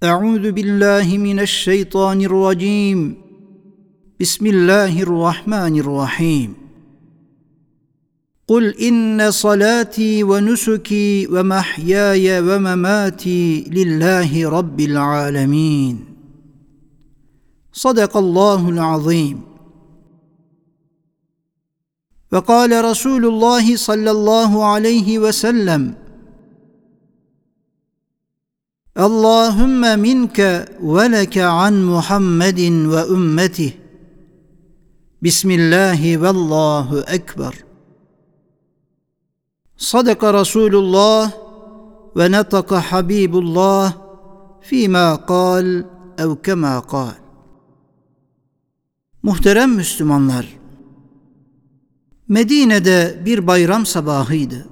أعوذ بالله من الشيطان الرجيم. بسم الله الرحمن الرحيم. قل إن صلاتي ونسكي ومحياي ومماتي لله رب العالمين. صدق الله العظيم. وقال رسول الله صلى الله عليه وسلم Allahümme minke ve leke an Muhammedin ve ümmetih. Bismillahi vallahu ekber. Sadaka Resulullah ve netaka Habibullah fîmâ kal ev kemâ kal. Muhterem Müslümanlar, Medine'de bir bayram sabahıydı.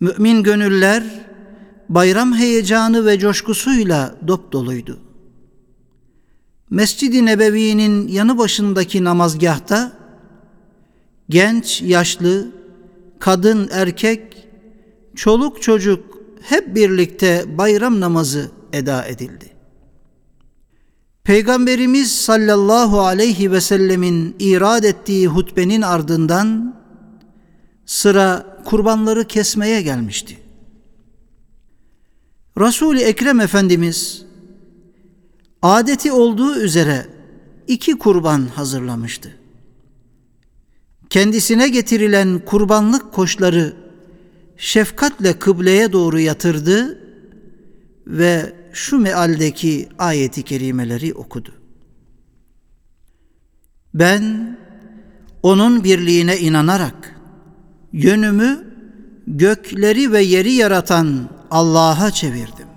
Mümin gönüller bayram heyecanı ve coşkusuyla dop doluydu. Mescid-i Nebevi'nin yanı başındaki namazgahta genç, yaşlı, kadın, erkek, çoluk çocuk hep birlikte bayram namazı eda edildi. Peygamberimiz sallallahu aleyhi ve sellemin irad ettiği hutbenin ardından sıra kurbanları kesmeye gelmişti. Resul-i Ekrem Efendimiz adeti olduğu üzere iki kurban hazırlamıştı. Kendisine getirilen kurbanlık koşları şefkatle kıbleye doğru yatırdı ve şu mealdeki ayeti kerimeleri okudu. Ben onun birliğine inanarak yönümü gökleri ve yeri yaratan Allah'a çevirdim.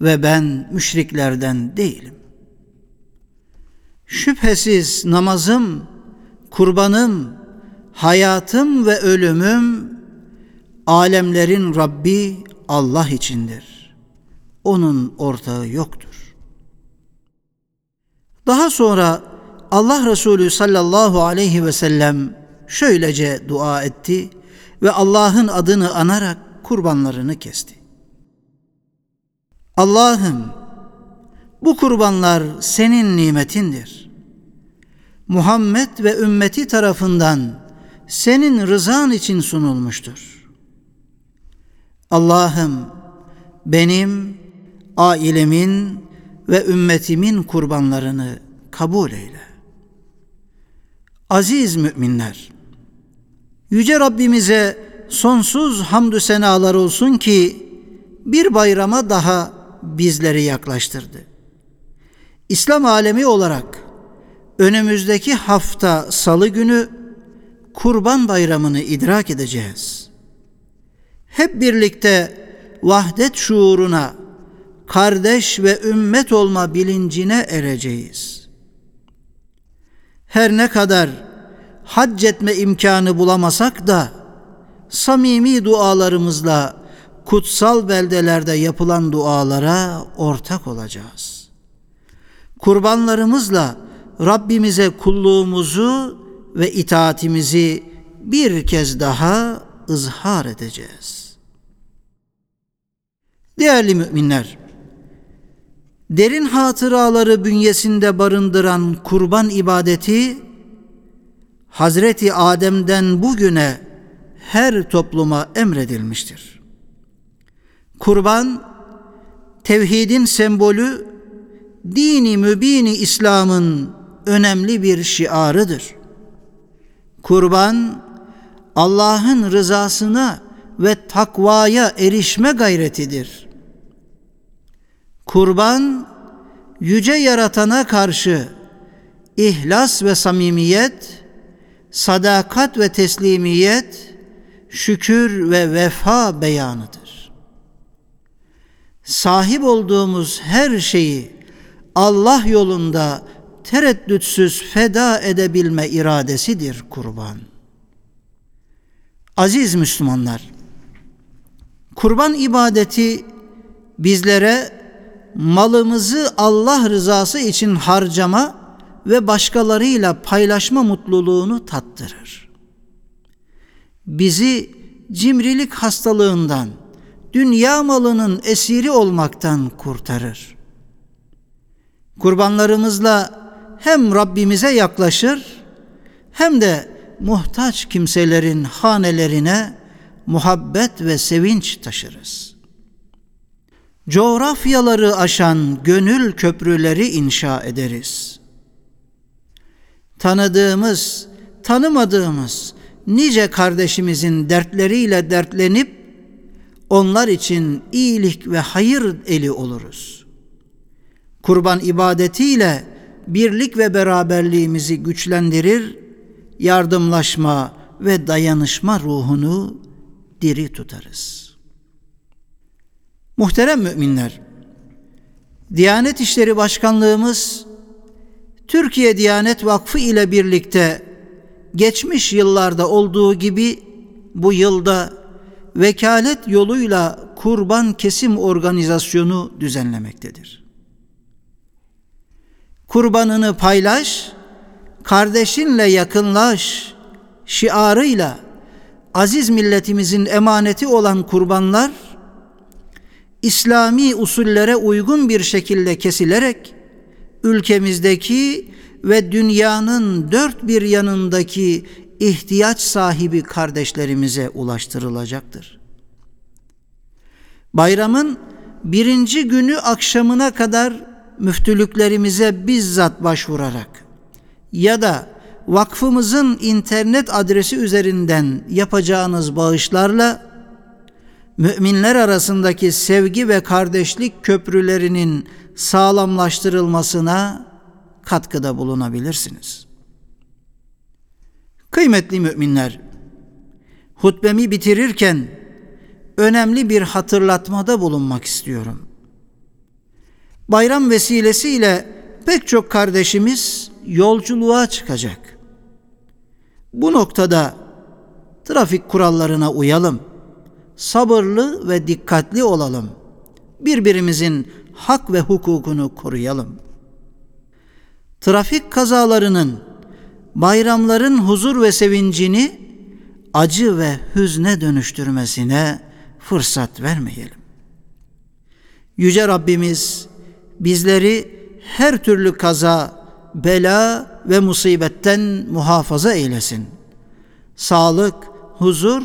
Ve ben müşriklerden değilim. Şüphesiz namazım, kurbanım, hayatım ve ölümüm alemlerin Rabbi Allah içindir. Onun ortağı yoktur. Daha sonra Allah Resulü sallallahu aleyhi ve sellem şöylece dua etti ve Allah'ın adını anarak kurbanlarını kesti. Allah'ım bu kurbanlar senin nimetindir. Muhammed ve ümmeti tarafından senin rızan için sunulmuştur. Allah'ım benim, ailemin ve ümmetimin kurbanlarını kabul eyle. Aziz müminler, Yüce Rabbimize sonsuz hamdü senalar olsun ki bir bayrama daha bizleri yaklaştırdı. İslam alemi olarak önümüzdeki hafta salı günü Kurban Bayramı'nı idrak edeceğiz. Hep birlikte vahdet şuuruna, kardeş ve ümmet olma bilincine ereceğiz. Her ne kadar hac etme imkanı bulamasak da samimi dualarımızla kutsal beldelerde yapılan dualara ortak olacağız. Kurbanlarımızla Rabbimize kulluğumuzu ve itaatimizi bir kez daha ızhar edeceğiz. Değerli müminler, derin hatıraları bünyesinde barındıran kurban ibadeti Hazreti Adem'den bugüne her topluma emredilmiştir. Kurban tevhidin sembolü, dini mübini İslam'ın önemli bir şiarıdır. Kurban Allah'ın rızasına ve takvaya erişme gayretidir. Kurban yüce yaratana karşı ihlas ve samimiyet, sadakat ve teslimiyet, şükür ve vefa beyanıdır. Sahip olduğumuz her şeyi Allah yolunda tereddütsüz feda edebilme iradesidir kurban. Aziz Müslümanlar, kurban ibadeti bizlere malımızı Allah rızası için harcama ve başkalarıyla paylaşma mutluluğunu tattırır. Bizi cimrilik hastalığından, dünya malının esiri olmaktan kurtarır. Kurbanlarımızla hem Rabbimize yaklaşır hem de muhtaç kimselerin hanelerine muhabbet ve sevinç taşırız. Coğrafyaları aşan gönül köprüleri inşa ederiz. Tanıdığımız, tanımadığımız nice kardeşimizin dertleriyle dertlenip onlar için iyilik ve hayır eli oluruz. Kurban ibadetiyle birlik ve beraberliğimizi güçlendirir, yardımlaşma ve dayanışma ruhunu diri tutarız. Muhterem müminler, Diyanet İşleri Başkanlığımız Türkiye Diyanet Vakfı ile birlikte geçmiş yıllarda olduğu gibi bu yılda vekalet yoluyla kurban kesim organizasyonu düzenlemektedir. Kurbanını paylaş, kardeşinle yakınlaş şiarıyla aziz milletimizin emaneti olan kurbanlar İslami usullere uygun bir şekilde kesilerek ülkemizdeki ve dünyanın dört bir yanındaki ihtiyaç sahibi kardeşlerimize ulaştırılacaktır. Bayramın birinci günü akşamına kadar müftülüklerimize bizzat başvurarak ya da vakfımızın internet adresi üzerinden yapacağınız bağışlarla müminler arasındaki sevgi ve kardeşlik köprülerinin sağlamlaştırılmasına katkıda bulunabilirsiniz. Kıymetli müminler, hutbemi bitirirken önemli bir hatırlatmada bulunmak istiyorum. Bayram vesilesiyle pek çok kardeşimiz yolculuğa çıkacak. Bu noktada trafik kurallarına uyalım. Sabırlı ve dikkatli olalım. Birbirimizin hak ve hukukunu koruyalım. Trafik kazalarının bayramların huzur ve sevincini acı ve hüzne dönüştürmesine fırsat vermeyelim. Yüce Rabbimiz bizleri her türlü kaza, bela ve musibetten muhafaza eylesin. Sağlık, huzur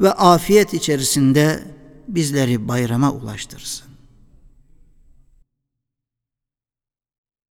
ve afiyet içerisinde bizleri bayrama ulaştırsın.